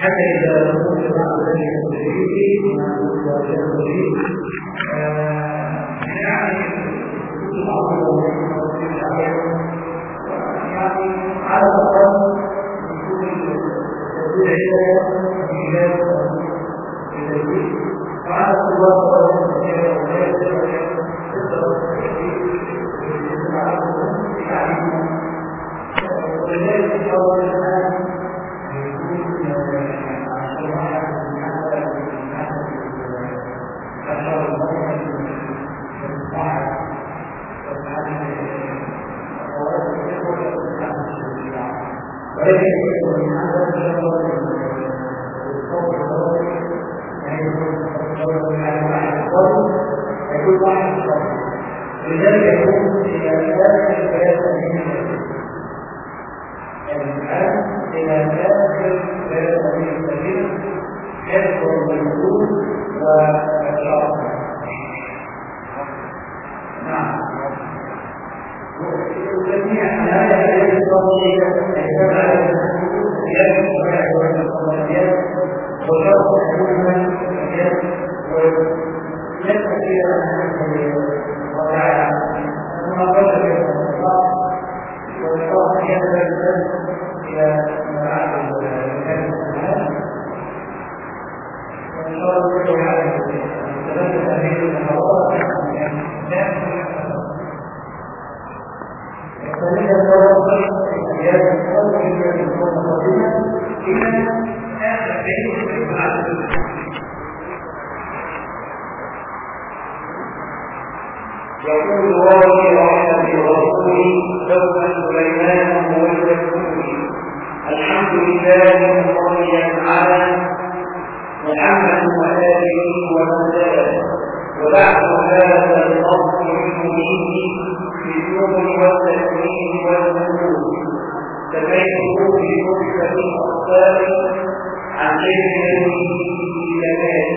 حتى إذا كنت بعد ذلك التدريب والتدريب يعني كنت معروف يعني على الأقل يكون التدريب ميلاد التدريب وعلى الأقل ولذلك لذلك يكون إلى آخر ثلاثة من الآن إلى آخر ثلاثة من السبيل حفظ ويسأل إلى وتعالى ثم قال الثانية الثلاثة زيادة الصوت في الصوت القديمة إلى آخر يقول راوي رحمة الرسول سوف سليمان والرسول الحمد لله مصليا على محمد وآله ومن وبعد هذا النص المبين اليوم والتسليم والنزول سمعته كتب الأطفال عن شيخ الإيمان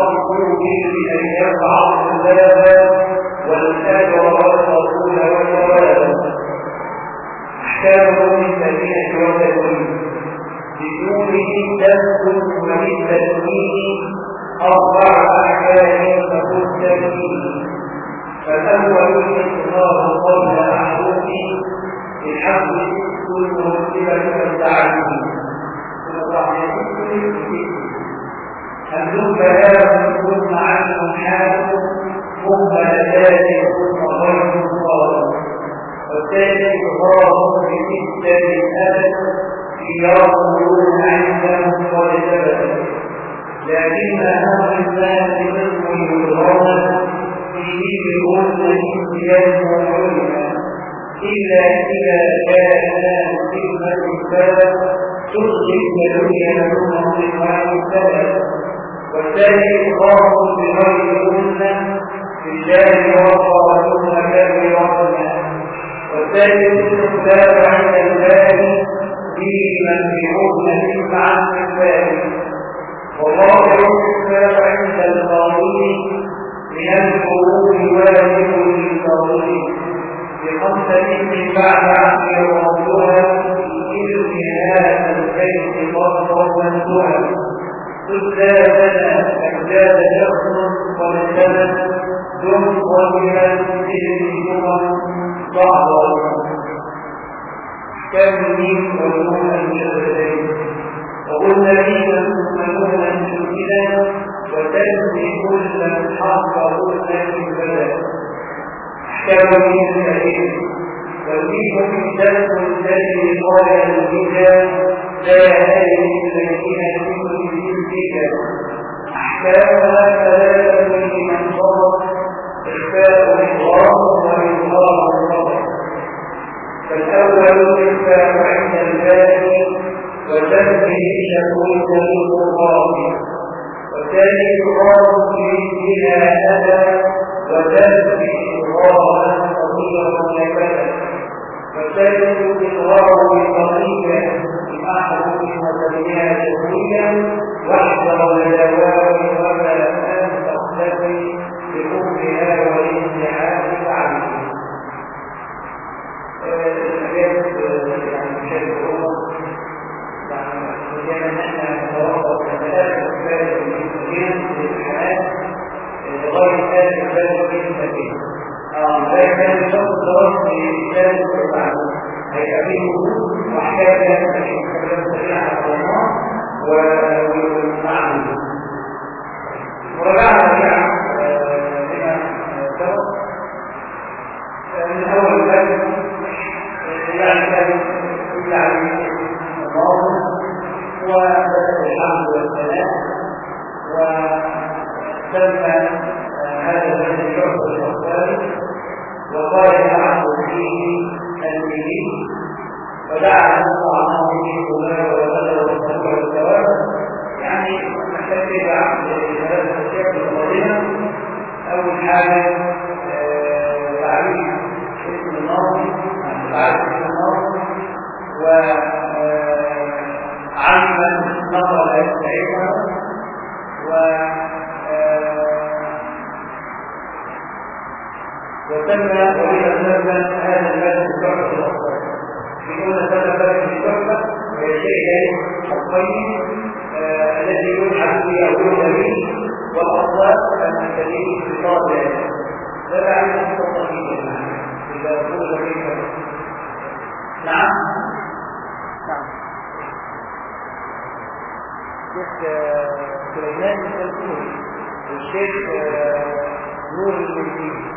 أرجو به أن يفعل الله والأجر والرسول والثواب أحكامه من سبيل وتكوين بدونه تسكن وللتسليم أربع أحكام فتستكين فالأول الاتصال قبل أحرف بالحمد كل مرتبة والتعليم أن كلام ثم عنه حال ثم ذلك ثم غير صار والثاني إظهار بستة الأبد يرضون عنده والجبل لكن أمر الناس منه يظهر فيه بأمة ينمو إلا إذا كان الناس كلمة السبب تخرج الدنيا ثم انقطاع السبب والثاني إقرار بغير أمة بالله وقع ثم كبرنا والثالث الاختلاف عند الله به من بعمة مع الكفار والرابع الاختلاف عند القانون من واجب للقانون بخمسة من بعد عقل وموضوعها إذ هذا البيت فضلا وانتهى تبدى لنا أجداد شخص ومثلا دم ومن سجن بعضا. كم من علوم الجبلين وقلنا فيما تؤمنون جميلا وتنسي كل حق كل البلد. احكام من الكريم وفيكم درس الذي قال الرجال لا هذه الذين كنتم بذكر احكامها ثلاثة لمن صبر إخفاء الاقرار واظهار الصبر فالأول إخفاء عند الباقي. وتنزيه شكوك للقرآن والثاني اقرار بها اذى وتنزيه اقرارا صغيرا لكذا والثالث اقرار بقضيه بأحد وتبنيها شكويا واحذر الدوام قبل ان تختفي بحكمها والانتعاش عليه الحاجات يعني بشكل زي ما إحنا نتوقع كمثال الكفايه المسلمين في الحياة الشخص الدراسي في واحكام لازم تتكلم سريعا على الله والمعنى مراجعه سريعه لما سبق من اول باب يعني كان الله وسمى وقال يعبد فيه تلميذه ودعا الله عنه وغدر والسبع والثواب يعني بعد ثلاثة أشياء القادمة أول حاجة جاي حقين الذي أو يلحق به. كما تليه في طابع لا تعرف التطبيق إذا قلت كيف نعم. نعم. الشيخ سليمان الكلكوري والشيخ نور المنزيلي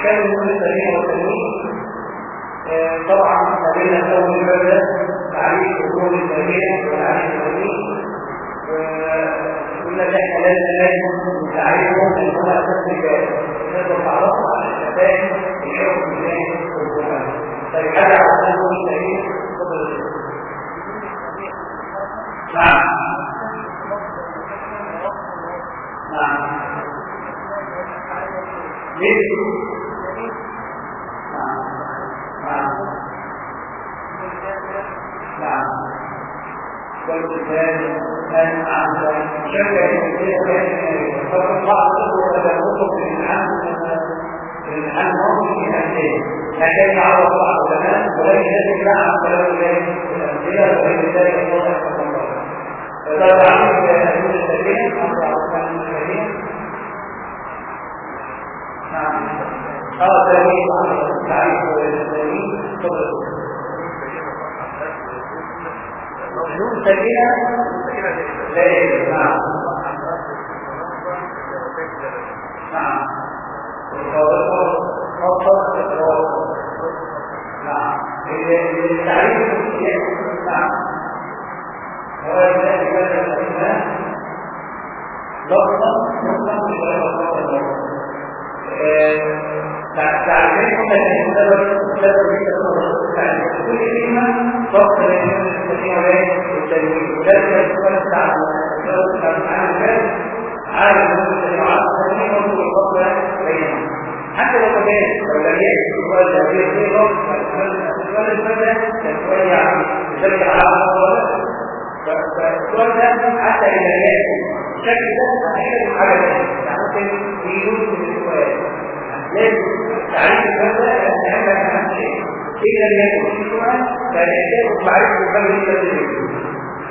أحكام النور السريع والتنوين طبعا ما بين والبدء تعريف النور السريع وتعريف التنوين وقلنا ده إحنا لازم لازم تعريفهم ان هم أساس نعرفهم على الشباب على النور السريع اتفضل نعم نعم ليه؟ نعم نعم نعم والكتاب أن أعلم شكا يمكن فقط بعض الأخوة تدخل في الامتحان في الامتحان الماضي في أمثلة لكن يعرف بعض العلماء ذلك لا عن كلام ذلك في الأمثلة وغير ذلك واضح فقد عمل أهل السبيل أمر عثمان الكريم نعم. آه تاريخ تعريف التاريخ تفضل. نون سكينة لا يجب نعم خطط التواصل نعم التعريف نعم هو ذلك الإيمان لفظا لفظا بشرط تعريفهم ان السبب السبب في كل كلمه فقط بين المستقيم الجواب بتاع الكلام عارف ان الجماعات التنوين ممكن الفصل بينهم حتى لو كان لو لم السؤال ده فيه صيغه فالسؤال الفرد كان سؤال يعني يشجع على فالسؤال ده حتى اذا كان الشكل ده هيحتاج حاجة ثانية يعني ممكن من السؤال لازم تعريف المبدا اهم اهم شيء اذا لم يكن في سؤال فيحتاج معرفه باب التدريب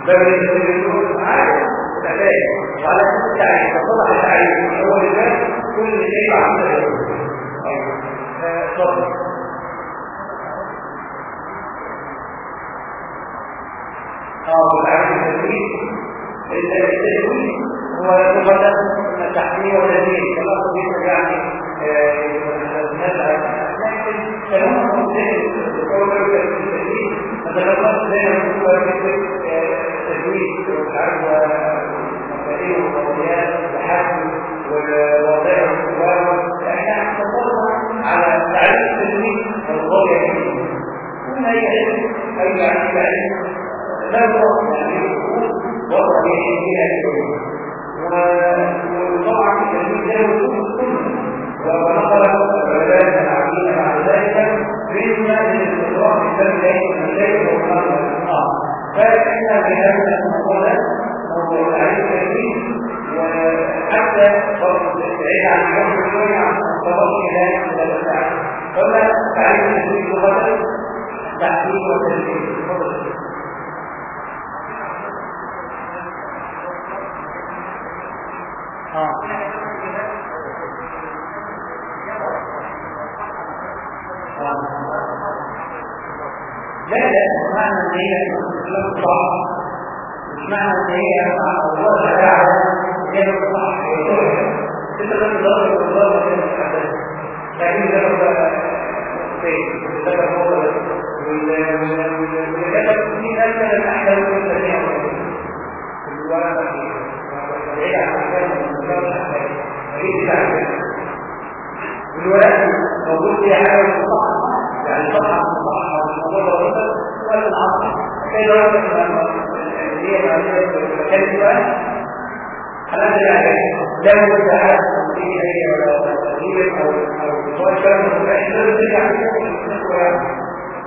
باب التدريب عارف تفاهم وعلى أساس التعريف فطلع التعريف. هو الباب كل شيء عن اتفضل آه تعريف التدريب التدريب هو تحميه وتدريب كما قلت يعني لكن كلام مختلف القول التدريب فتلقت زي ما هو التدريب والعرض مفاهيم وقضيات وحكم والوضع والكبار إحنا تصورنا على تعريف التدريب الغايه فيه كل اي علم لا يعني وضع الكلمة وطبعا التدريب لا يوصل ونقل العلماء العامين بعد ذلك بإذن الاستطراق الذي ليس المشاكل والقرار والإصحاب فإحنا بهذا الموضوع موضوع العلم التدريب وحتى بعيد عن الحكم شوية عن وضم ذلك إلى الفاعل قلنا تعريف التجويد لغه التحقيق والتجويد آه لا لا معنى ان هي مش معنى ان هي الله تعالى هي الصح انت لازم تدور الله في الحدث لكن ده بقى فين ده هو والكتب في ناس من الاحلام والتنميه الورقه بعيد عن الاحلام والتنميه والورقه موجود فيها حاجة صح يعني صح صح الموضوع ده ولا العصر كي لو هي مكان السؤال خلاص يعني لو ساعات هي ولا تقريبا أو أو سؤال كان مستحيل لازم ترجع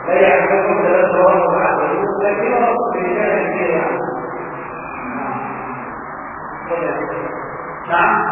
لا يعرفون ثلاث مرات بعد لكن يعني نعم.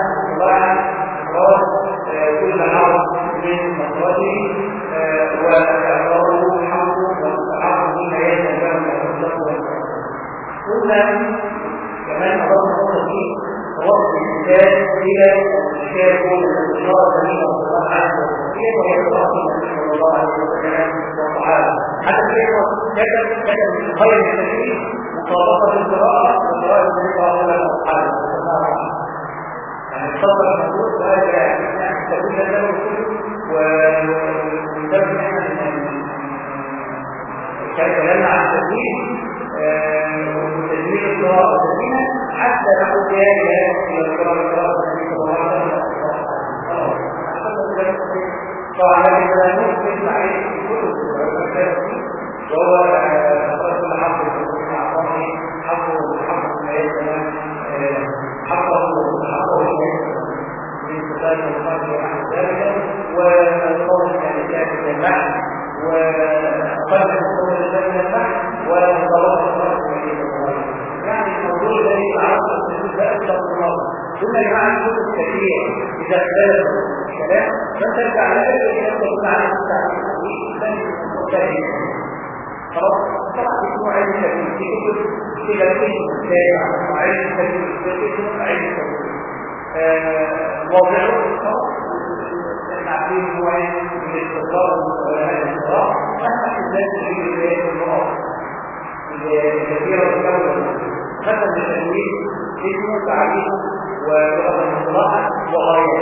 كمان أردنا نقطة فيه وقت الإنسان إلى الإشكال هو الإشارة جميلة الله عز وجل كيف يتوقف صلى الله عليه وسلم وتعالى حتى كيف كتب كتب من خير التشريع مطابقة القراءة وقراءة النبي صلى الله عليه وسلم؟ يعني الصبر المفروض وهذا يعني تكون له ومن إحنا كان كلامنا عن التدوين وتدوين القراءة والتدوين حتى نقول يا إلى إلى القراءة والقراءة طبعا لكن لا نثبت عليه كل وهو رسول حق أعطاني حقه حقه ما يسمى حقه حقه من صفات الخلق ونحو ذلك والقول كان ذلك المعنى وقلب القول ذلك المعنى ومطالبة الخلق يعني الموضوع ده يتعرض بالنسبة أكثر من مرة ثم يا كثيرة إذا اختلف الكلام فترجع لك إلى أن تكون على التعليم خلاص طبعا اسمه علم التدريب في كتب في جلسين سابع علم التدريب في كتب التدريب واضعه خلاص التعليم هو من الاستقرار هذا الاستقرار أما الناس تجيب البيت المرأة الكثيرة الأول مثلا التدريب اسمه تعليم ولغة المصطلح وغاية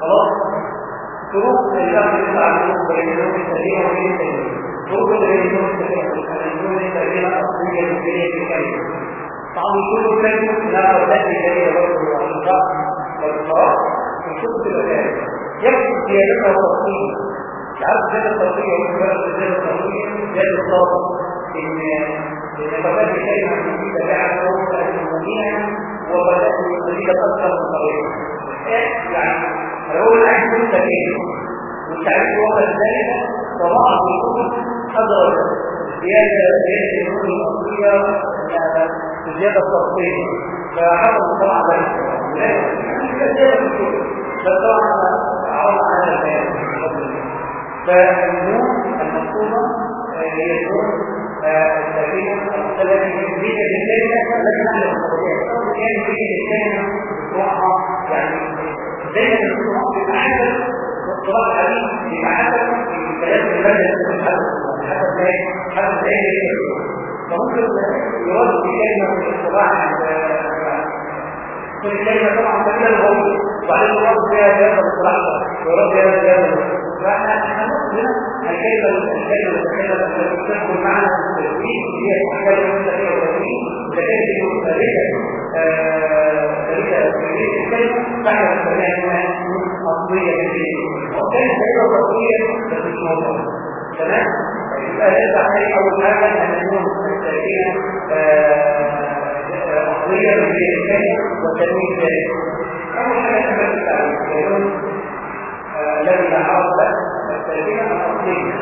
خلاص شروط الأمر التعليم بين اللغة السليمة وبين التدريب شروط الرجل الرجل الذين أصلية الدنيا في كلمة طبعا كل كلمة لا تأتي إليه برضه والإنقاء والإقرار في شروط المكان يكفي زيادتها وتفصيل تعرف زيادة التفصيل ومجرد زيادة التفصيل زيادة الضابط إن إن بدأت كلمة جديدة جعل روحها المؤمنة وبدأت جديدة أكثر من طريقة يعني هو العين وقت ذلك طبعا الكتب أدرك زيادة زيادة الكتب الأصلية زيادة التفصيل فحفظ طبعا ذلك الكتب فطبعا عرض على البيان فالنون المطلوبة هي النون السكينة التي تزيد بالكلمة التي نحن نستطيع كان يزيد الكلمة بسرعة يعني دايما السرعة بتتعامل واضطراب حديث بيتعامل في كلام المدى حسب ما حسب إيه فممكن يرد بكلمة من الاصطلاح كل كلمة طبعا كلمة الغوي وبعدين يرد بها هذا الاصطلاح ويرد بها هذا فاحنا إحنا هنا الكلمة الكلمة الكلمة التي تدخل معنا التدوين هي الكلمة التي ثابته في الكلمة بعد الكلمة اصليه وكانت كلمه اصليه بس مش موضوع تمام يبقى نرجع تاني اول حاجة ان النون الساكنه اصليه في الكلمة والتدوين ثابت اول حاجة كما التعريف النون الذي حرف له الساكنه الاصليه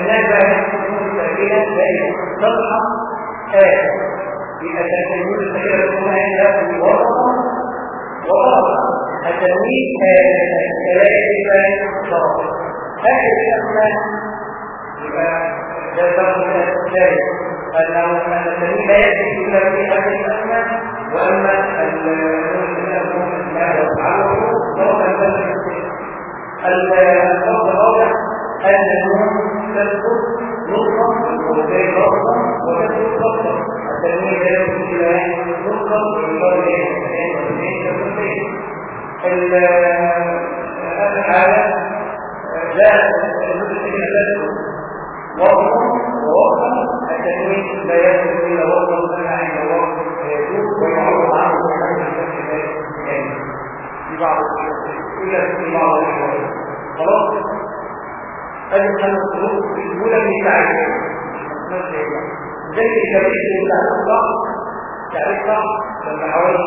هناك النون الساكنه بين تضحى آية النون الساكنه تكون عندها وسطا وطرفا التنوين ثلاثة شرط هذه الأسماء يبقى ده شرط من الثالث أنه أن التنوين لا يأتي إلا في هذه الأسماء وأما الأسماء ما يفعله فهو الفرق الرابع أن النون تذكر نطقا وغير نطقا وتذكر خطا التنوين لا يأتي إلا نطقا وغير هذه الحالة لا المسلمين تدخل وقفا ووقفا التنوين لا إلا وقفا فلا عند وقف يجوز ويعرض عنه بعض إلا في بعض الأحوال خلاص هذه الخمس شروط الأولى من تعريف زي التمرين بتاع الصح تعريف صح لما حوالي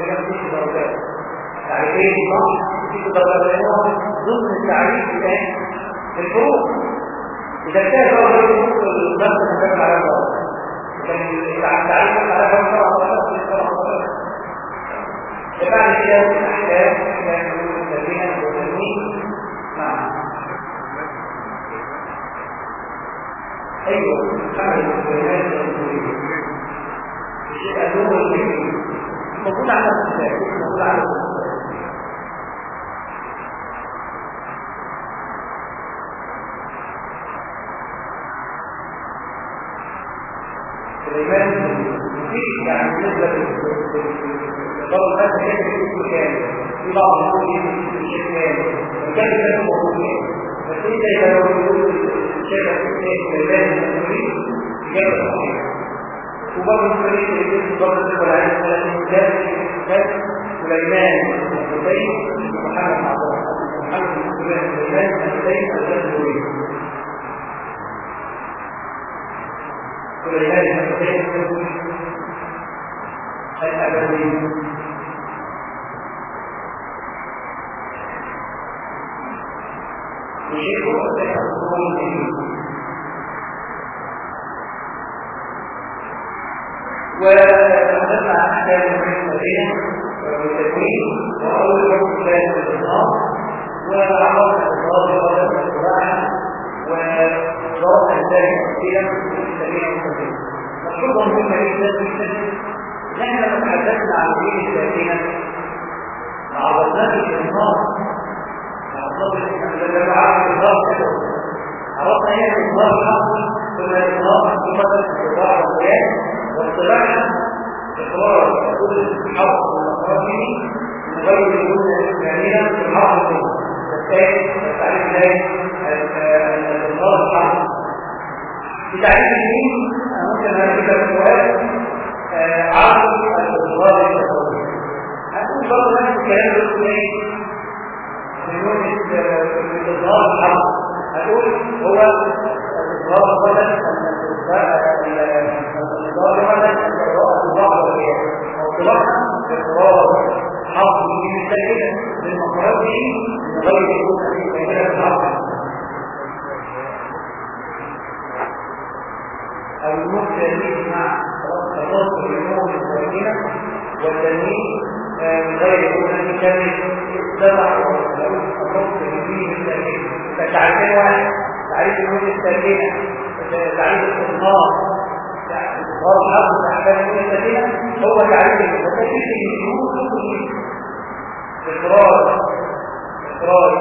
هنا في درجات تعريفين صح في درجات ضمن التعريف بتاع الفروق إذا كان الراجل يدخل النفس المكان على الأرض كان التعريف على كم شرع بعد كده الاحكام كان الذين والتنوين نعم أيوه حمل البيانات والتنوين الشيء النور الجميل موجود على الكتاب موجود على الكتاب سليمان في بالنسبة للضرب هذا كان في كامل في بعض الأمور في كامل وكان كان موجود بس انت اذا لو يقول الشيء سليمان المسؤولين اجابه صحيحه وبرضه الفريق اللي بيجي برضه الدول عليه الثلاثين كان كان سليمان الحسين ومحمد عبد الله محمد سليمان الحسين الحسين سليمان الحسين الأبدي يشير الحكم وتحدثنا عن احكام المسلمين والتكوين واول حكم كان الاصرار وعرفنا الاصرار وعرفنا الصراحه وضربنا ذلك تفصيلا في المستقيم الشرطه مهمه جدا جدا نحن لما تحدثنا عن دين عرفناش الاصرار لما عرفنا الاصرار كده عرفنا إيه الاصرار الحق. ثم الاصرار ثم الاصرار والبيان والصراحة إقرار كل حرف والمخرج من غير وجود كاملا في الحرف منه بالتالي التعريف ذلك الإقرار الحرف في تعريف الدين ممكن هنجيب السؤال عرض الإقرار التفاضل هنقول برضه نفس الكلام ده إزاي من الإقرار الحرف هنقول هو الإقرار مثلا ظاهرا الضباع والرياء وطلاقا اقرار حرف من السيدة من مخرجه من غير يكون في الحرف أو المختلف مع الرصد بالنور الساكنة والتنوين من غير يكون في كامل سبع الرصد فيه الساكنة فتعريفين واحد تعريف النور الساكنة تعريف الاصناف غرض حرف احكام المسلمين هو تعريف المسلمين في شروط كل اقرار اقرار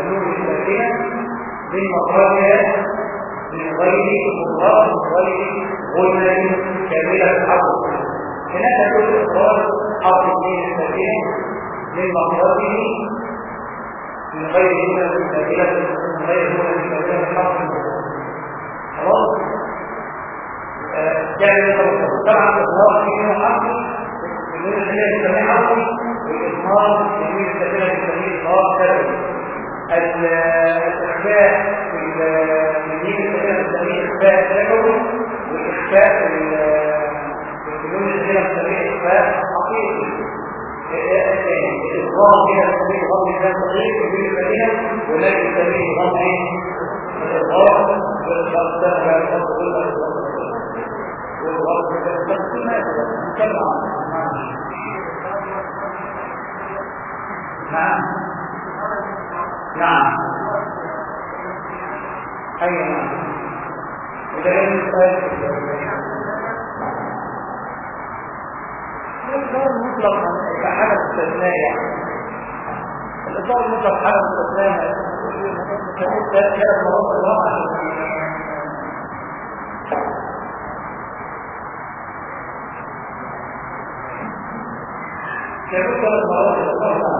النور من مخرجها من غير مضاد غير غنى كامله الحرف هناك كل اقرار حرف اثنين الساكنه من مقصده من غير هنا كاملة من غير هنا كاملة حق خلاص؟ يعني طبعا الإظهار في هنا حق من الذين يسميه حق والإظهار يميل الذين يسميه إظهار كامل والإخفاء في الفنون الذين يسميه إخفاء حقيقي الإظهار هنا يسميه غض الإنسان صغير في المدينة والذي يسميه غض ده لا يفضل إلا والغض كل ما يتبع نعم. نعم. أي نعم إذا المطلق كحالة استثناء يعني الإصدار المطلق حالة استثناء ثلاث مرات الواقع كانوا ثلاث مرات الواقع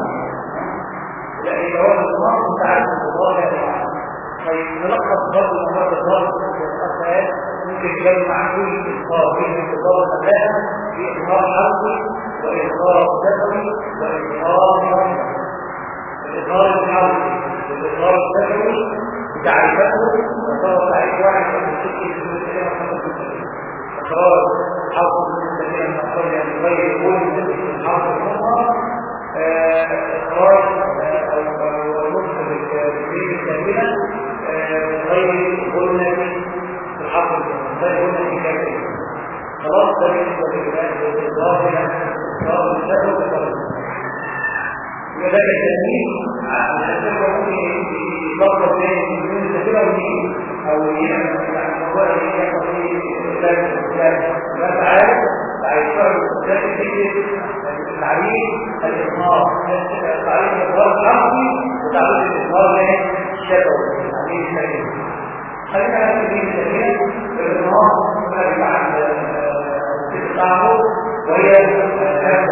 لأن جواب الله تعالى المضارع طيب نلخص برضه مرات الضرب في ممكن يجمع كل بين الإصدار الأداء في إظهار حرفي. وإظهار دفعي وإظهار مرمي الإظهار الحرفي والإظهار الدفعي بتعريفته وصار تعريف واحد من الشكل في المسألة إخراج حرف من المسألة المقصودة من غير كل الحرف المظهر إخراج أو نصف بالبيت الكاملة غير غنة في الحرف غير غنة كاملة خلاص ده بالنسبة للناس وده التسميم عشان ممكن تاني من الكثيرة ودي أو يعمل الموضوع اللي يحصل فيه الإسلام الإسلام بس عارف هيشتغل ده فكرة التعريف الإظهار تعريف الإظهار الحرفي وتعريف الإظهار الشفوي تعريف الشفوي خلينا على سبيل المثال الإظهار بعد تقطعه وهي الهاب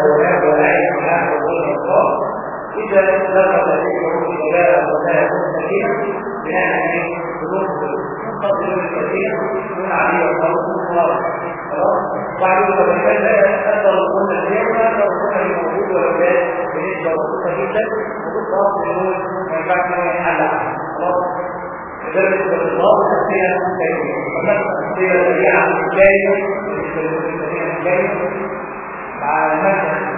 إذا لقد ذكره الشباب ولا يكون سكينة بناء عليه بنوع تقدر الكثير من عليه الخلق بعد ما كان أثر القلة اليوم لو كان موجود ولا كان بنسبة بسيطة جدا. وبالضبط يقول ما ينفعش إنه يتحل خلاص لذلك بالضبط التسمية كيفية فمثلا التسمية سريعة كيفية مع المثل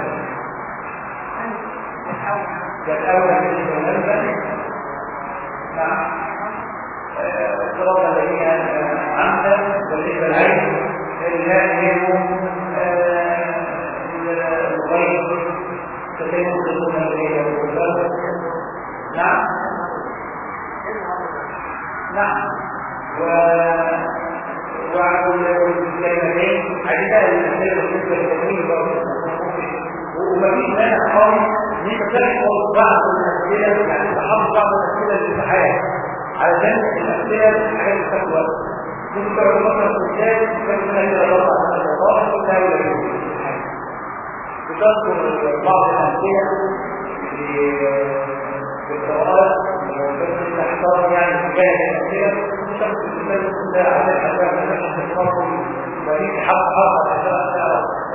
كالأول من المنزل. مع صراط الذين أنعمت بالنسبة العين. الناهم الغيب إليه والبلد نعم. نعم. و وعلى الكلمتين عديدة الأسئلة بالنسبة للتمويل ومفيش مانع خالص ان انت تحفظ بعض الأسئلة يعني تحفظ بعض الأسئلة للامتحان علشان الأسئلة الحاجات وقت ممكن تقعد مثلا في الكتاب ممكن تلاقي ربع على الرباط وتلاقي وتذكر بعض الأسئلة في القراءات تحتار يعني في الأسئلة شخص المثال ده على الأسئلة عشان تفهم فريق حق حق عشان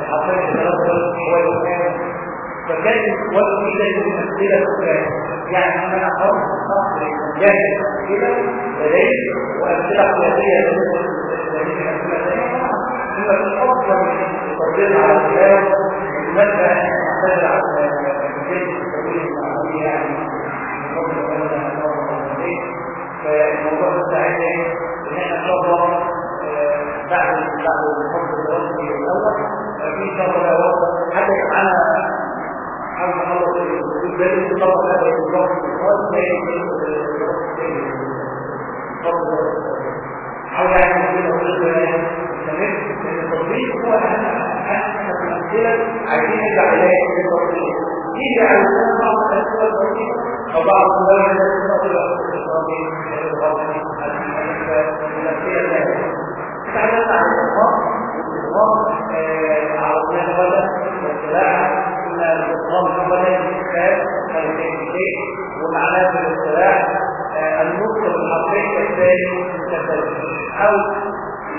الحقين الثلاثة هو المكان فكان وقت كده الأسئلة الثانية يعني أنا أخاف أخاف جاهز كده لديه وأسئلة قياسية ثم الأفضل التطبيق على الكلام المادة تحتاج على الجيش التطبيق المعلومي يعني فالموضوع بتاعنا ان إحنا ان شاء الله بعد بعد الفصل الدراسي الأول في ان شاء الله وقت حتى حاول نخلص الجزء ده طبعا هذا الخاص حاول يعني نقول نستمر لأن التطبيق هو اهم في الامثله عايزين نرجع اليه في التطبيق يجي على بعض الاسئله البسيطه أو بعض الدول التي تعلمنا عن الإطلاق والإطلاق عرضنا غدا والسلاحة إن الإطلاق غدا الشيء ومعناه النطق بالحقيقة الثاني أو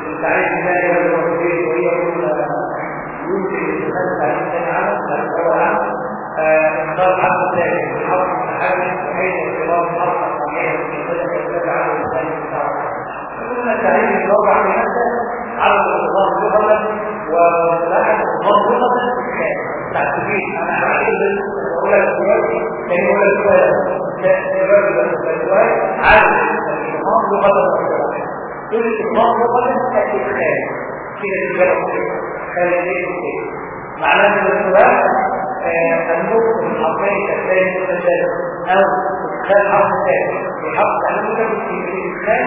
التعريف الثاني هو الوحيد وهي يمكن استخدام التعريف الثاني عنه هو عنه اختار ثاني الحرف المتحرك بحيث اختلاف الحرف الصحيح المتسلسل يتبع عنه الثاني بتاعه فكنا التعريف يتوقع في نفسه على النظام لغه ولاحظ النظام لغه تعتبير أنا هعتبر أقول لك دلوقتي كان يقول لك سؤال عارف النظام لغه كل النظام لغه الادخال كده تجرب خارجيه معناه ان السؤال النطق الحرفين الثاني المتسلسل أو ادخال حرف ثاني بحرف تعلمك في الادخال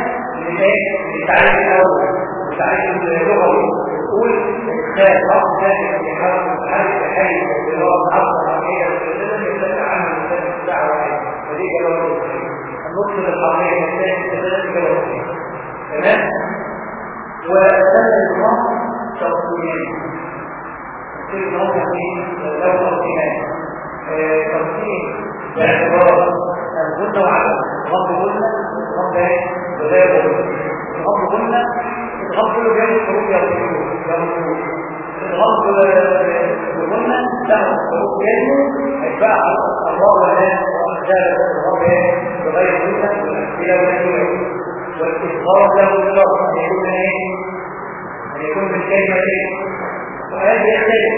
للتعريف الأول التعريف اللغوي يقول ادخال حرف ثاني في حرف الحرف الحي اللي هو حرف الحرفيه المتسلسل يتبع عنه المثال بتاع واحد ودي جواب النطق الحرفيه الثاني المتسلسل جواب تمام وثالث النص تفصيلين تفصيل النص يعني لو تفصيلان تفصيل باعتبار الغنى وعدم غض غنى غض إيه؟ غنى الغض. غنى الغض كله جاي الحروف يرسلون يرسلون الغض والغنى له حروف جاية هيتباع الله ولا وأحزاب الغض بغير غنى والأمثلة والأمثلة والاستغفار له الشرط أن يكون إيه؟ أن يكون من كلمتين وهذا يختلف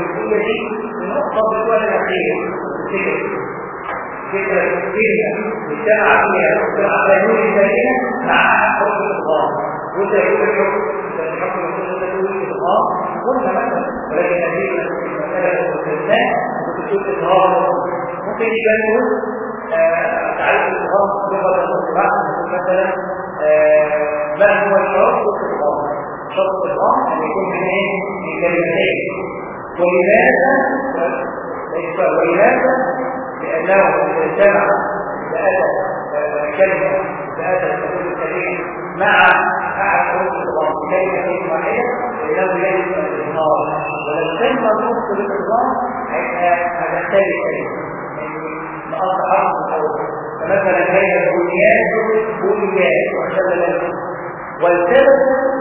الكلية دي من أصحاب الوالد الأخير فكرة فكرة الكلية مجتمع فيها مجتمع قانون الكلية مع حكم الإصغام وانت يقول الحكم الحكم المفروض تقول الإصغام قلنا مثلا ولكن هذه المسألة الاستثناء ممكن تقول إصغام ممكن نقول تعريف الإصغام لغة الاصطلاح مثلا ما هو الشرط الإصغام شرط الإصغام أن يكون من إيه؟ من كلمتين ولماذا؟ ولماذا؟ لأنه إذا اجتمع بأتى كلمة بأتى تكون كلمة مع أحد حروف الإصغام بكلمة واحدة لأنه يجب الإظهار ولو كلمة نص بالإصغام هتختلف. كلمة لأصل حرف الأول. فمثلا كلمة بنيان بنيان وحسب ذلك. والسبب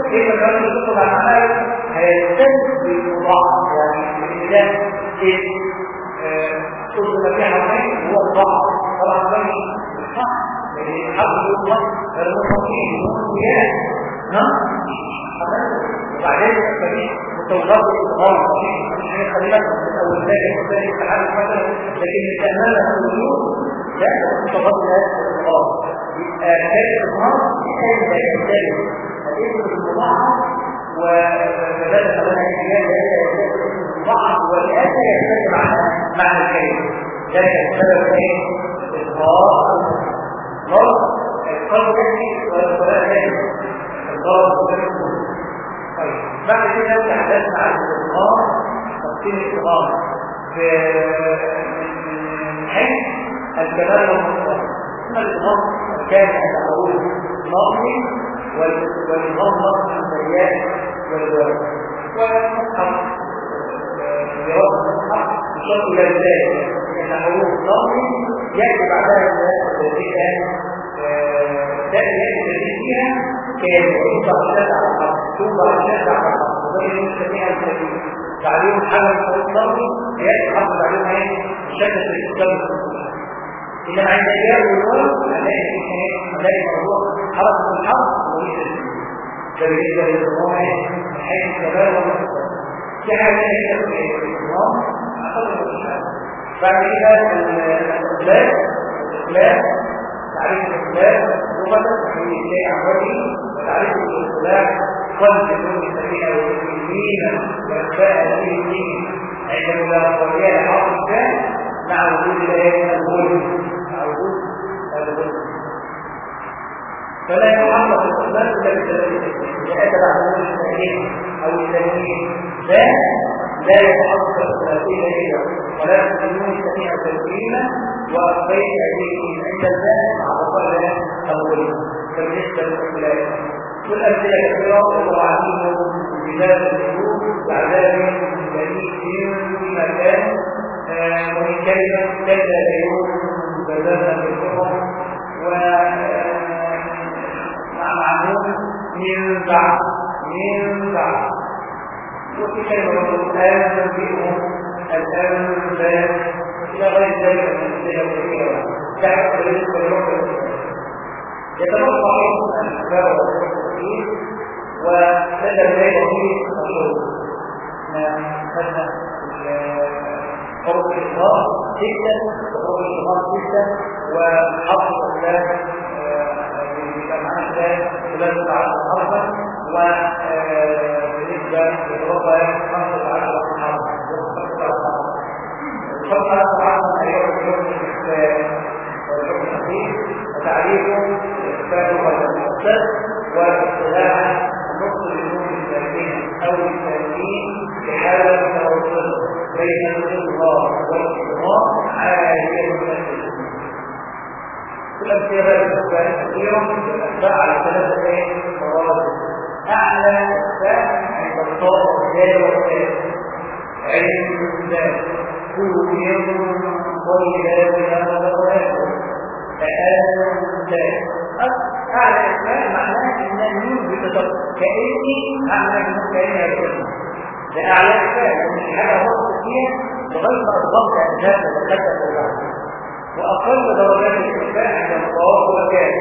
كيف الرجل يدخل على العمل هيستند بالمضاعف يعني الإنسان إيه قلت في حرفين هو الضعف طبعا ده مش صح لأن الحرف يطلق المصطفين بنيان نعم وبعدين متوغط الإضغام مفيش حاجة خليلك من لكن التأمال الوجود لا متوغط هذا الإضغام يبقى كان الإضغام كان يختلف الاسم المضاعف احتياج لأن الاسم المضاعف ولأن يختلف معنى معنى الكلمة ده كان سبب إيه؟ إضغام الضرب الضرب يعني ولا كلمة الضرب طيب بعد كده تحدثنا عن الإضغام تفصيل الإضغام في حيث ثم الإضغام كان نظمي والنظام نظم الزيات والجواب ومصحف دراسة المصحف يشار إلى ذلك يتحول نظمي يأتي بعدها كان تأتي فيها كان على توضع شد على الحق وده الكثير تعليم حمل نظمي يأتي حفظ عليهم إيه شدة الاستقامة إذا عند الجار والورد هنلاقي في هنلاقي موضوع حركة الحرف وليس ده بالنسبة للنظام من حيث الكبار والمستقبل في حاجة هي في النظام من بعد كده الاستقلال الاستقلال تعريف الاستقلال لغة في شيء عملي وتعريف الاستقلال قلب يكون السبيل أو المسلمين وإخفاء الدين. عند لحرف الثاني مع وجود وجود الغلو فلا يحقق الاستقلال إلا بالثلاثه لأن بعد التأليف أو التنوين لا لا يتحقق الثلاثين الا ولا تكونون سميع تنوينا وأخفيت أيديكم عند الناس على قدر الغلو بالنسبة للاختلاف والأمثلة كثيرة وضعتهم بلاد الحدود بعذاب شديد في مكان ومن الكلمة كلا ليوم بدلها بالكفر و معمول من بعد من بعد وفي كلمة الآن تنبئهم الآن الباب. إلى غير ذلك من الأسئلة الكثيرة تحت رزق الوقت يتبقى الأسباب والتفكير وهذا الباب فيه؟ مشهور خدنا حروف الإصغار ستة وحروف الإصغار ستة وحرف الأسباب معنا كده ثلاثة عشر حرفا وبالنسبة للربع خمسة عشر حرفا الحكم على طبعا أيضا الحكم الأخير وتعريفه إثبات والمؤسس والاصطلاح نقص النور الساكنة أو الساكنين في حالة التوصل بين الإظهار والإظهار عالية الأمثلة الأسباب كثيرة الأسباب على ثلاثة مرات أعلى أسباب عند الطاقة والجاية والثالث علم الله كل يوم طيبات هذا ويأكل فأنت أعلى أسباب معناه إن النور بتطلق كأني أعلى من كأني أبدا ده أعلى أسباب مش حاجة وقت فيها لغاية ما أضغط أجهاد وتكتب الوقت وأقل درجات الإنسان عند الطواف وكان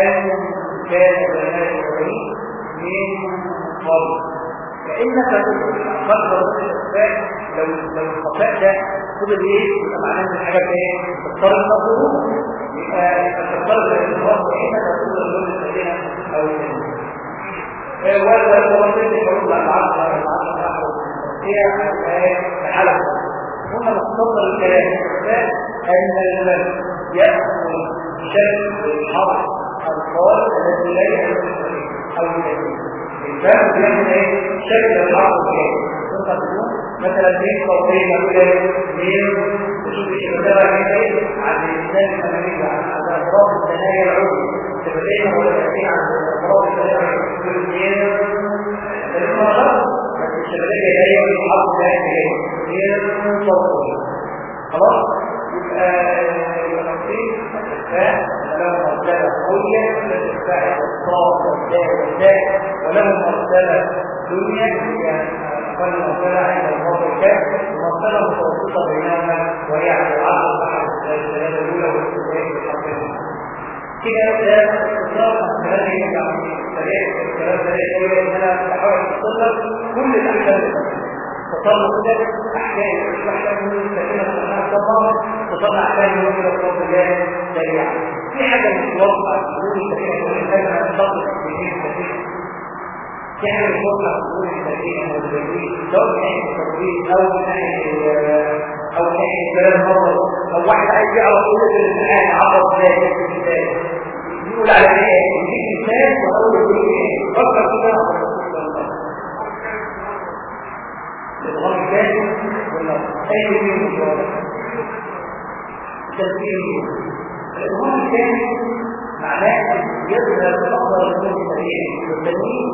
أن كان بنات الوليد من قبل فإنك تقول أقل درجات الإنسان لو لو الخطأ ده فضل إيه يبقى معناه إن الحاجة إيه تضطر الظهور يبقى تضطر الإنسان وإنك تقول اللون السجنة أو الجنة ولا الحروب العشرة العشرة هي حالة هنا مختصر الكلام أن المن يأخذ شكل الحرف القول الذي لا يحدث أو يجب الفهم بيعمل إيه؟ شكل الحرف إيه؟ مثلا دين صوتين مثلا دين تشوف الشبكة كده إيه؟ عند الإنسان الأمامي عند أطراف الثنايا العلوي تبدأ ولا تأتي عند أطراف الثنايا العلوي الشبكة جاية والحرف جاي صوتين خلاص؟ الإخفاء له مرتبة قوية الإخفاء والصاد والداء والداء وله مرتبة دنيا هي أقل مرتبة عند الفاظ الكاف ومرتبة متوسطة بينهما وهي على العقل أحد الثلاثة الأولى والاستثناء بالحرفين كده ده الكلام يرجع الكلام ده يقول ان أنا بحاول اختصر كل الاحكام تطلق كده احكام مش احكام من السكينه سبحانه وتعالى تطلع احكام من الله الله سريعا في حاجة مش تقول السكينه كل حاجة تطلق في السكينه في حاجة مش تقول السكينه والجميل سواء ناحيه التطبيق أو ناحيه أو ناحيه الكلام مره أو واحد عايز يعرف يقول في الامتحان عرف إزاي إزاي يقول على إيه يجيب مثال واقول له إيه فكر كده الغرب الثاني ولا أي من الجواب تسليم الغرب الثاني معناه يظهر النور الطبيعي والتنوين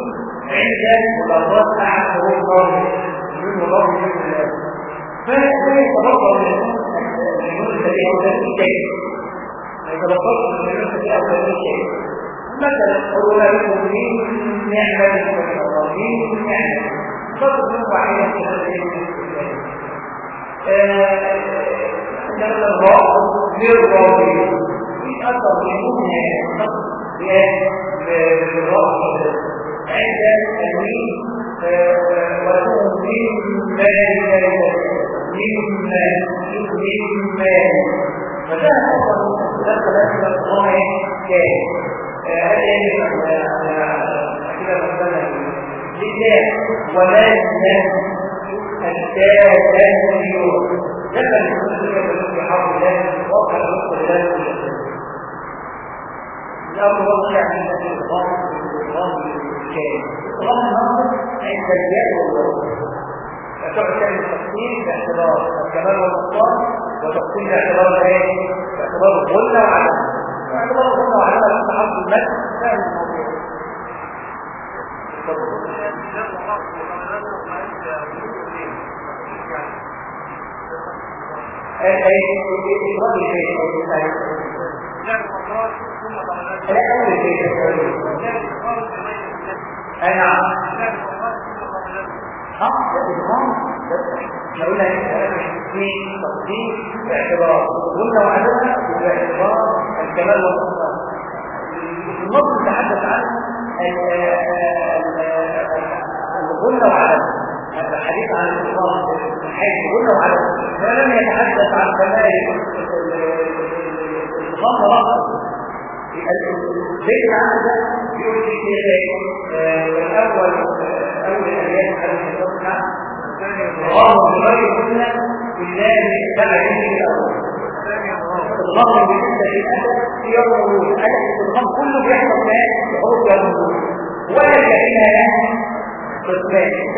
عند الأمراض أحد حروف ضارب من وضع من الله فلا يتبقى من النور الطبيعي وتنوين شيء. ما يتبقاش من النور الطبيعي وتنوين شيء مثلا نعمة من الله من نعمة. فضل واحدة في هذه نفس الراء للراضي في أثر منهما بالراء عند التنوين وتكون مما مما مما فده أثر دخل في الراء كان هذا. كده مثلا لله وما لم أجدادا اليوم لما نقول لك في حرف الله وقع الوقت لله الأمر وقع عند الإضغام الإضغام بالإسكان إضغام النظر عند الياء والواو فتحسن التقسيم باعتبار الكمال والنقصان وتقسيم باعتبار إيه؟ باعتبار الغنى وعدم باعتبار الغنى وعدم حرف المد فاهم باعتبار الكمال والإخلاص النص تحدث عن الغنى وعدد الحديث عن الإخلاص حيث الغنى وعدد ولم يتحدث عن كمال فقط البيت العام ده يقول في الأول أول الأيام كانت تصنع الله بغير كنا بالله تبع الأول الغرب بالنسبة للأسف في الوجود أجل الغرب كله بيحصل بحروف يوم الوجود ولا كأنها قسمان انت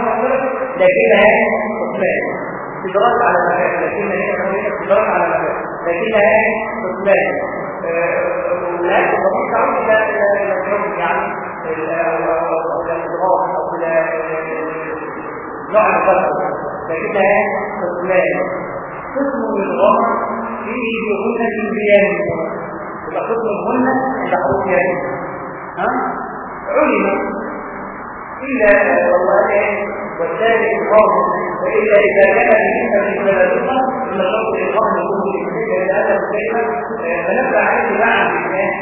الوجود لكنها قسمان تدرس على المكان لكن هي تدرس على المكان لكنها قسمان لا تستطيع تعود إلى الحكم يعني الادغام أو إلى نوع الفرق لكنها قسمان قسم الغمر فيه دخول الانبياء يبقى قسم الغنة عند حروف يعني ها؟ علم. إلا والله والثاني الغامر وإلا إذا كان بالنسبة للثلاثة إن شرط الغامر يكون بالنسبة لهذا الكلمة فنبدأ عليه بعد الناس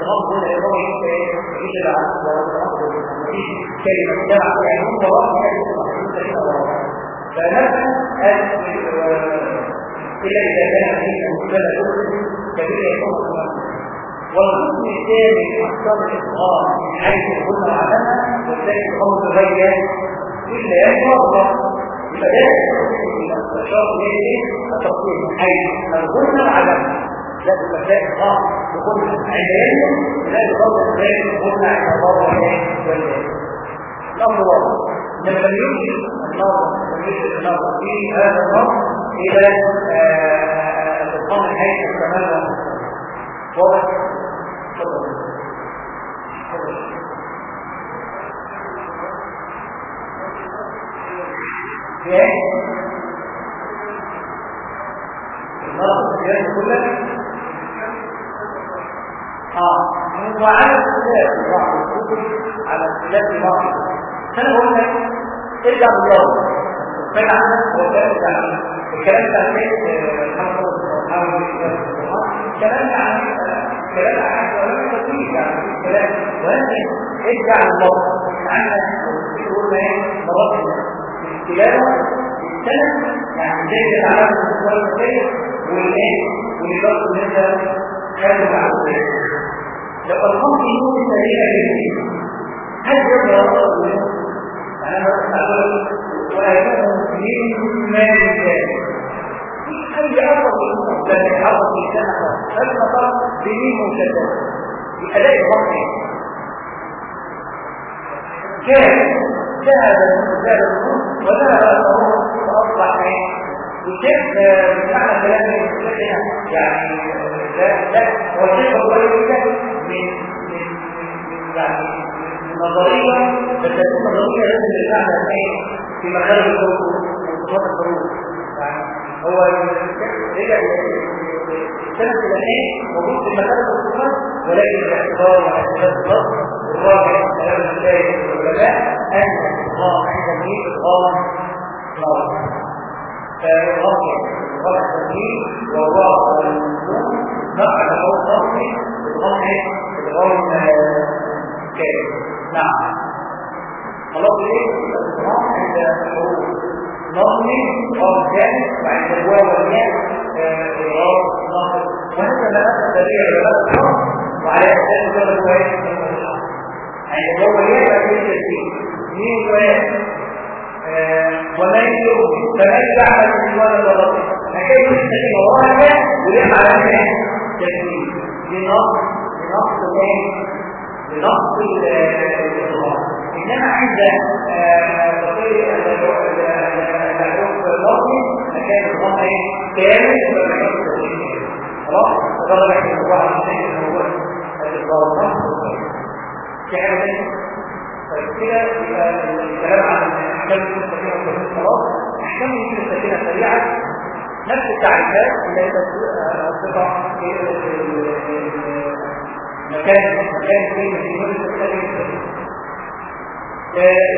الغامر هنا يجب على كلمة جمع يعني هم وراء فنبدأ إلا إذا كان فيه المشكلة كبيرة يكون والقسم الثاني أحسن الإصغار من حيث الغنى وعدمها والثاني الخمس غير إلا يشرب فده الشرط ليه التفصيل من حيث الغنى وعدمها لا تبقى إصغار بغنى عند يده لا يضر ذلك الغنى عند الله والله الأمر واضح لما لم يمكن النظر لم يمكن النظر في هذا النص إلى الإصغار من حيث الكمال واضح يعني النص الزيادة كلها آه وعلى اختلاف بعض الكتب على اختلاف بعض فانا بقول لك ارجع بالله فانا عندك وكان الكلام ده محمد حاول كلام عن كلام عن كلام كثير يعني كلام ولكن ارجع لله عندك تقول إيه مرات التلاوه السنة يعني زي العالم الكويس والايه والضغط اللي انت خدته على لو الخمس يكون سريع جدا هل يقدر الله أنا بقول ويكون مما يجب أي لم يتحرك في سنة فالمطر بمين مشدد بأداء الوقت كان ذهب ذهب وذهب النور فأصبح وكيف بمعنى كلام المستشفى يعني لا لا هو شيء قوي من من يعني نظرية بس تكون نظرية لازم نرجعها في مخارج الحروف وصفات الحروف يعني هو رجع السنة الفلانية موجود في مكان الصفات ولكن الاعتبار والاعتبار الضغط والراجع كلام الشايف والعلماء أن الإصغام عند الميت إصغام نار فالغاية الغاية التمييز والراء والنون نقع له ضغط بالغاية بالغاية كامل نعم خلاص ليه؟ الإصغام عند الحروف نظمي أرجان وعند الواو والياء إغراض نظر وهذا أثر دليل على الحرف وعلى أساس هذا الواو عند الواو والياء بعد التسجيل مين الواو وما يؤمن فمن يعمل ولا ضرر فكيف يستقيم وراها ويقع على تسجيل لنقص لنقص إيه؟ لنقص الإغراض إنما عند اللفظي مكان الضمه كامل خلاص فضل لك الموضوع عن شيء هو الإضافة في حاجة تانية طيب كده يبقى الكلام عن المستقيمة والتفسير خلاص أحكام المستقيمة نفس التعريفات اللي هي الصفة في مكان مكان فيه مدينة التكلم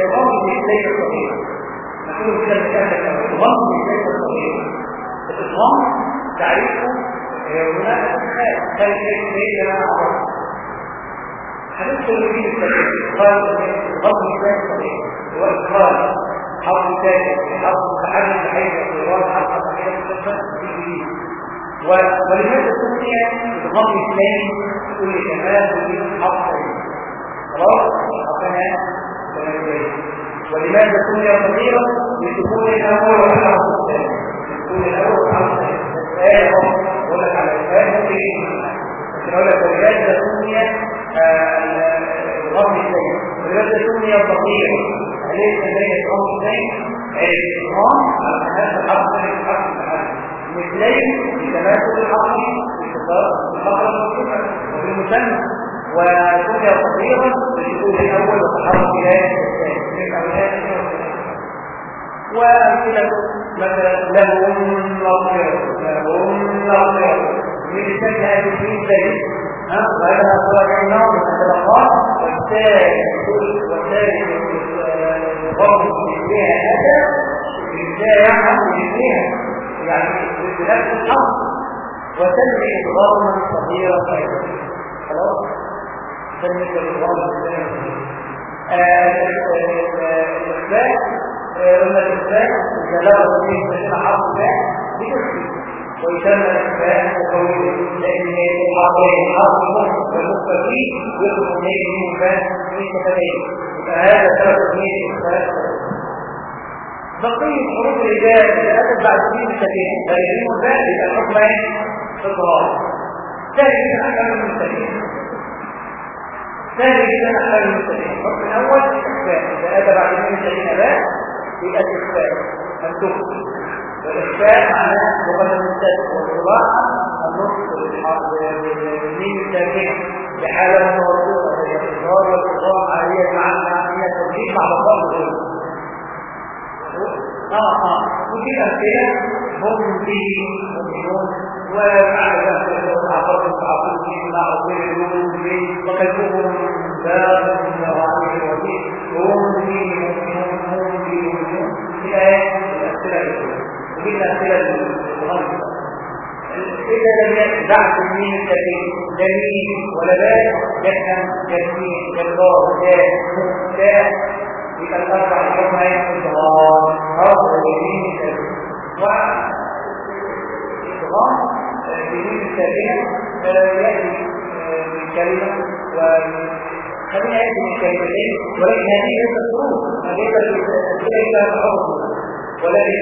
الغمض ليس صغير نقول كده بكامل الغمض ليس صغير الغمض تعريفه هناك خارج خارج ليس لا أعرف هندخل في التكلم قال الغمض ليس صغير هو إقرار حرف ثالث حرف متحرك بحيث الإيراد حرف صحيح مستشفى ولماذا سمي الغمض الثاني كل كمال وجود حرف ثاني خلاص حرفنا ولماذا سمي صغيرا؟ لسكون الأول والحرف الثاني سكون الأول والحرف الثاني لك على لكن أقول لك ولماذا سمي الثاني سمي صغيرا؟ ليس بين الأمر الثاني على هذا مثلين صغيرا وتحرك إلى الثاني وأمثلة مثلا لهم مغفرة لهم مغفرة سنة هذه الدين ها وهذا أصلا النار الأخلاق والثاني والثاني الغرب بها هذا لا يعلم بها يعني بنفس الحظ وتنمي غرما صغيرا أيضا خلاص تنمي الغرم الاخلاق قلنا الاخلاق اذا لغوا فيه فإن حرف باء بتسكي ويسمى الاخلاق وقوله لأن الحرفين حرف المخ والمخ فيه يخرج منه منه كان في كتابين فهذا سبب تسميه الاخلاق بقية حروف الرجال أتت بعد سنين فيجب ذلك يبقى إيه؟ إضرار ثاني جدا أحكام المستقيم ثاني جدا أحكام المستقيم. الحكم الأول إخفاء. إذا أتى بعد سنين السبيل أباء يبقى الإخفاء أن تخفي والإخفاء معناه مقدم المستقيم. والإضرار النص بالميم الساكنة بحالة متوسطة هي الإضرار والإضرار عالية مع المعنى التوحيد مع الغير آه آه. ودي امثله هم به مؤمنون وعلى ذلك تعطون به ما اعطيهم به وقلبهم باب من وعيه وفيه وهم به مؤمنون هم به مؤمنون في الايه الامثله ودي الامثله الغامضه إذا لم يكن بعد المين الكثير دليل ولا بال يفهم جميل جبار كاف كاف يبقى الأربع الحكم هي إظهار هذا يمين الكلمة وإظهار يمين الكلمة يأتي من كلمة خلينا يأتي من كلمتين ولكن هذه ليست شروط ليس الأسئلة إلا تحرك ولكن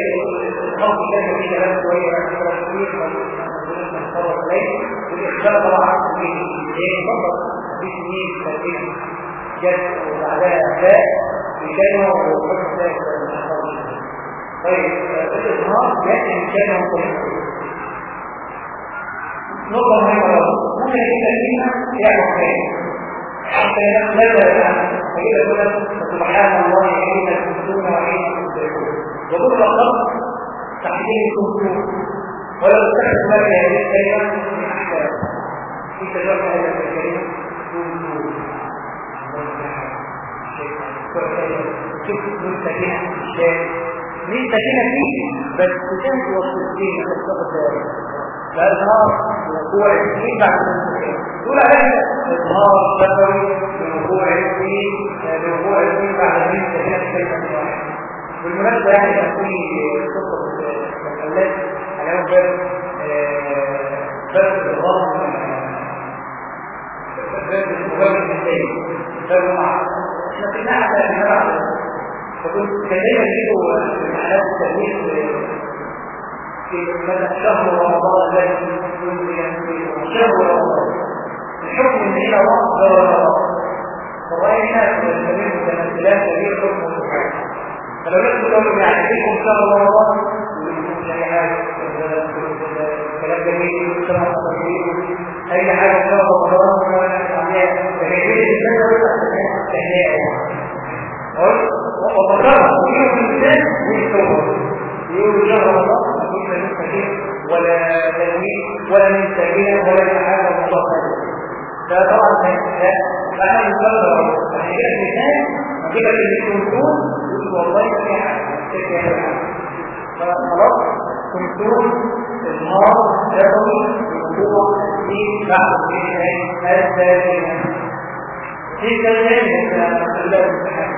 الخوف كان في كلام شوية عن الترشيح والمصرف إليه والإخبار طبعا في إيه فقط في سنين الكلمة جد وبعدها باء بكلمة ذلك طيب الإظهار يأتي بكلمة وحكم نقطة مهمة ممكن كلمة فيها حكمين حتى نبدأ الآن فإذا كنا سبحان الله حين تمسون وحين تمسكون وكل لقب تحديد الكفر ولو استخدم لك هذه الكلمة من أحكام في تجربة هذه الكلمة كيف مستكينة في الشارع ليه سكينة فيه بس تنسى وصلتين تستغط ذلك فإظهار وقوع الدين بعد المستقيم تقول عليها إظهار شفوي لوقوع الدين لوقوع الدين بعد في كلمة واحدة بالمناسبة يعني كان في قصة مسألات على يوم باب باب الإظهار باب المبادر الثاني باب مع إحنا في ناحية النبع فكنت كان دايما يجيبوا حالات التأليف في مثلا شهر رمضان الذي شهر رمضان الحكم من هنا وقت رمضان فرأينا السبيل متمثلات كبير حكم سبحانه فلو نحن نقول يعني فيكم شهر رمضان كلام جميل كلام طبيعي اي حاجة شهر رمضان يعني فهي الانسان تهنئه وفكرها ويوم الانسان ويستوى يقول شهر رمضان يقول لسه كتير ولا من ولا من حاجة مضافه ده طبعا ده مقرر يعني كده مثال كده في الكنترول والله في حاجة. فخلاص كنترول النار يدوي الوضوء في بعض الثانية في كلمة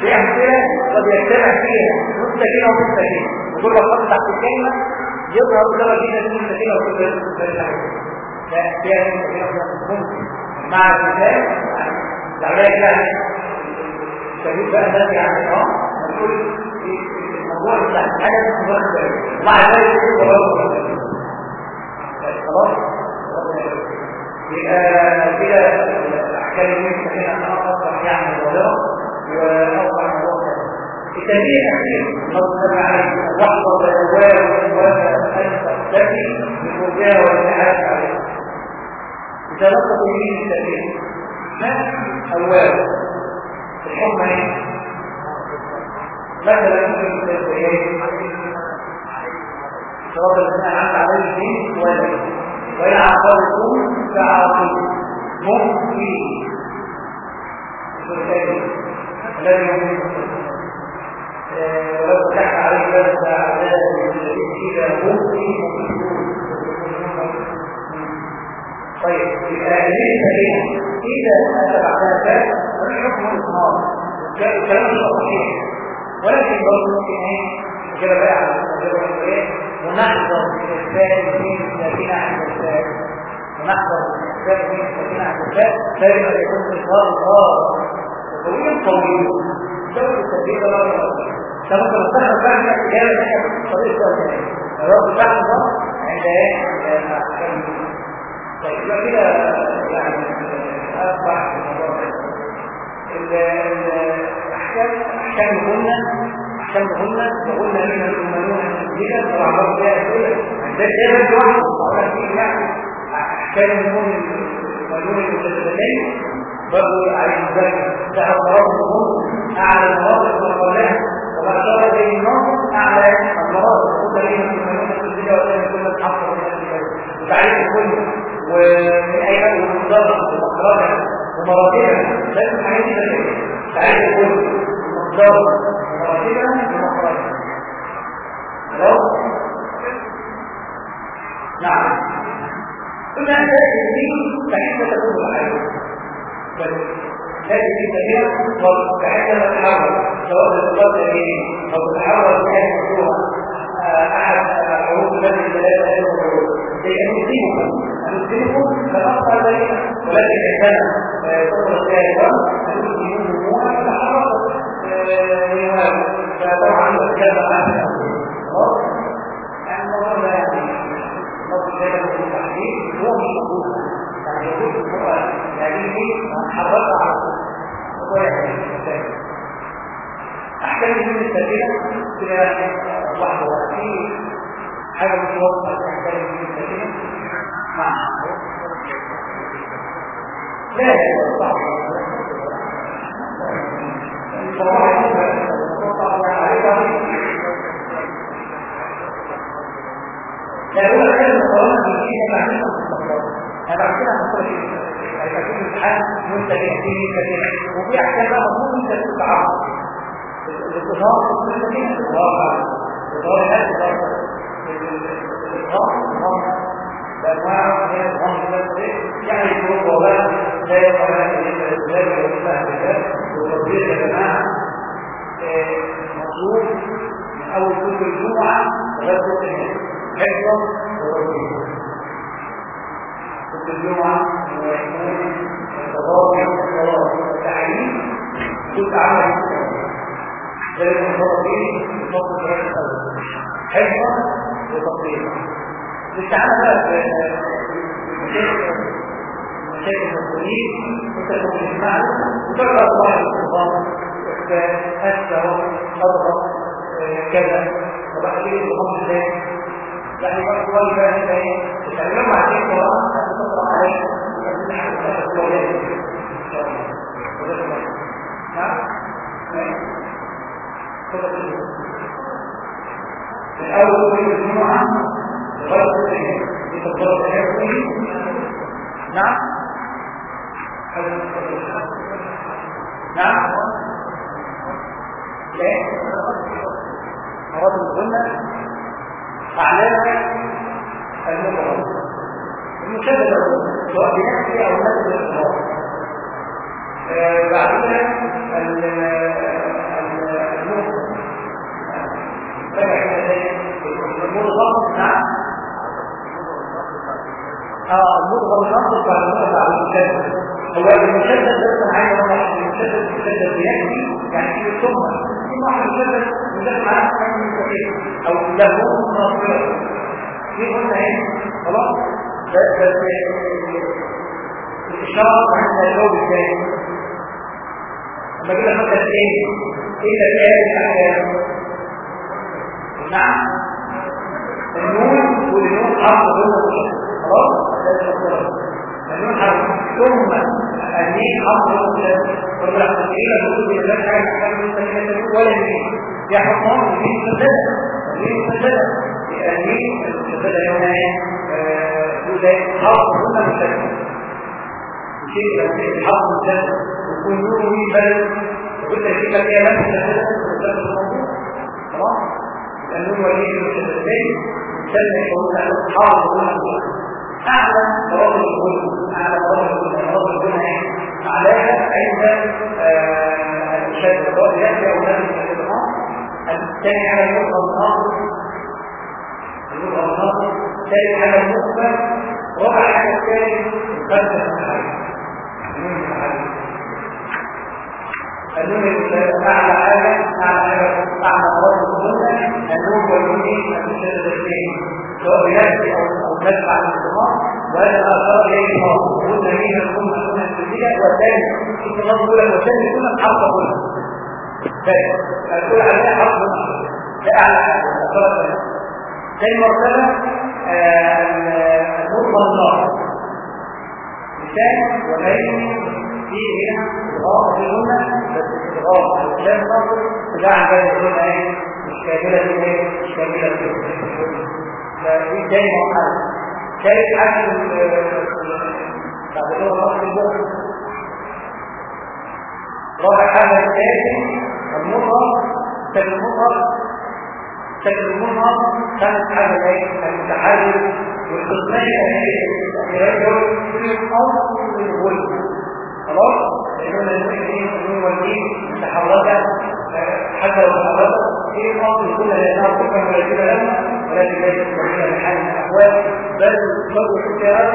في أمثلة قد يجتمع فيها مستكينة ومستكينة وكل ما تحط تحت الكلمة يظهر كما فيها مستكينة وكل مستكينة فيها مستكينة مع المثال العلاج يعني شديد بقى الناس يعني آه نقول الموضوع بتاع الحاجة مع ذلك خلاص يبقى كده الاحكام المستقيمه أنا اصبح يعني ظاهره واوقع الموضوع التنبيه الاخير نظر عليه واحفظ الواو وانت تكتفي بخروجها والاتحاد عليه يتلقى به التنبيه ما الواو الحكم إيه مثلا ممكن. صراط الذين انعمت عليهم ولا وإن عقلتم فعاقبوا ممكن الذي ولو فتحت عليه باب عذاب إذا هم طيب يبقى ليه إذا بعدها باب فالحكم الإظهار الكلام مش صحيح ولكن برضه ممكن إيه كده بقى على التجربه إيه ونحضر الإثبات من الذين عند الإثبات ونحضر الإثبات من الذين عند الإثبات دائما يكون إظهار إظهار طويل طويل ده مرة ده ممكن نستخدم فعلا ناحية طريق السؤال الرد فعلا عند إيه؟ أحكام طيب يبقى كده يعني أصبح الأحكام أحكام الغنى أحكام الغنى وقلنا منها المؤمنون المسجدة وعبرت بها أسئلة ده ده بس واحد وقال فيه يعني أحكام المؤمنون المسجدتين برضه على المذاكرة ده مراتب أعلى المراتب قبلها وما أشار إليه الناظر أعلى المراتب وقلنا ليه المؤمنون المسجدة وكان كل تحصل من الكتاب وتعريف الكل ومن أي مدى ومقدارها ومخرجها ومراتبها لازم حاجات كده تعريف الكل ومقدارها ومراتبها ومخرجها خلاص نعم. ثم ذلك الدين فحيث تكون الحياة لكن في كثير وكحيث تتحول سواء تتوقع أو تتحول بحيث تكون احد حروف التي الحروف لأن يصيبكم ان يصيبكم فنقطع ذلك ولكن عندما تطلع ذلك ان يصيبكم نمونا فتحركت فطبعا كذا عنها خلاص يعني ده يعني نقطه ذلك في التحديد هو مش مقبول يقول هو يعني دي محركه على طول احكام الدين السابقه كده واحدة واحدة حاجة متوقعه في احكام الدين السابقه مع لا لا صعب لا هذا عندنا مصر هيبقى في امتحان منتج فيه كثير وفي أحكام بقى مفهوم انت تتعرض في الواقع الاضطهاد هذا الاضطهاد بانواع من الغم يعني الجروب وبقى لا يقع بالنسبة للزواج والفهم ده وتطبيق يا جماعة مطلوب من اول كل الجمعه لغايه كل حفظا وتطبيق كل الجمعه ويكون التضامن والصلاه والتعليم كل عمل ذلك التطبيق فصل وتطبيقا للتعامل بقى كده إزاي يعني بقى هو اللي فاهم إيه التعليم مع الشيخ هو تقرا عليه من أول كل الجمعة غير في تطور نعم نعم لا مرض الغنى المغرب المشدد سواء بنفسه أو نفس الإخبار بعد كده المضغة نعم آه المضغة والنصر بعد كده على المشدد هو المشدد بس عايز المشدد المشدد بيأتي يعني في ثم في واحد مشدد مشدد معاه حاجة من أو له ناصره في قلنا إيه؟ خلاص. بس الاشاره عندنا الجواب الثاني لما جينا مثلا إيه؟ إيه ده الاحكام نعم. النون والنون حرف ضمن خلاص؟ النون حرف. ثم النين حرف ضمن بيقول لي لا حاجة حاجة من ولا نين حرام النين مسدده النين مسدده النين مسدده هنا إيه حرف ضمن مسدده شيء الحرف مسدده يكون نور مين بلد وقلت لك كده فيها لمسه مسدده الموضوع خلاص النون والنين مسددتين سمي حروف حرف ضمن أعلى مراتب الغنى أعلى مراتب الغنى أعلاها عند المشاهد الضوء يأتي أو نفس الإضغام الثاني على النقطة الناقص النقطة الناقص الثالث على النقطة رابع حاجة الثالث خمسة النون أعلى حاجة أعلى حاجة أعلى مراتب الغنى النون والنون المشاهد الاثنين سواء بنفسه أو ندفع عن الانتظام وهذا الآثار إليه مرض قلنا مين الأمة الأمة السلمية والثاني الانتظام الأولى والثاني كلها حرف كلها فالكل عليها حرف ده أعلى حاجة ثاني مرتبة المرضى النار لسان وبين فيه هنا إضغام في الأمة بس على لسان الناصر تجعل إيه؟ مش كاملة إيه؟ مش كاملة فدي تاني مرحلة. ثالث حاجة بعد كده البخل رابع حاجة الثالث المظهر شكل المظهر خامس حاجة إيه المتحرك والقسمية الأخيرين دول فيهم أصل الغل خلاص المؤمنين النون والدين متحركة حتى لو تحركت في أصل كل لأنها ولا كده لما ولكن معنية بحال من الأحوال بل تضر اختيارات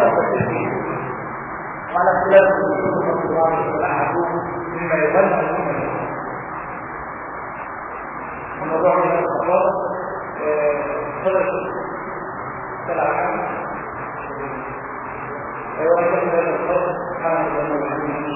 الرسول صلى الله عليه وسلم أحدهم مما يظن الموضوع من الأخبار خلق خلق ويوجد من الخلق سبحانه وتعالى